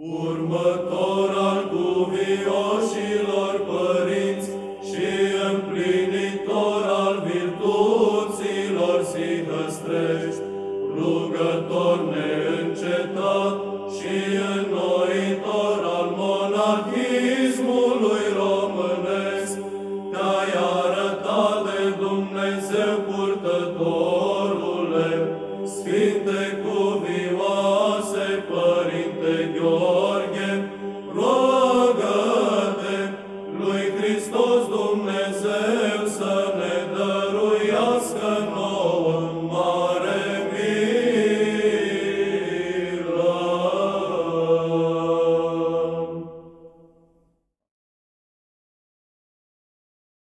Următor al cuvioșilor părinți și împlinitor al virtuților sinăstrești, rugător neîncetat și înnoitor al monarhismului românesc, te-ai arătat de Dumnezeu purtătorule, Sfinte cuvinte,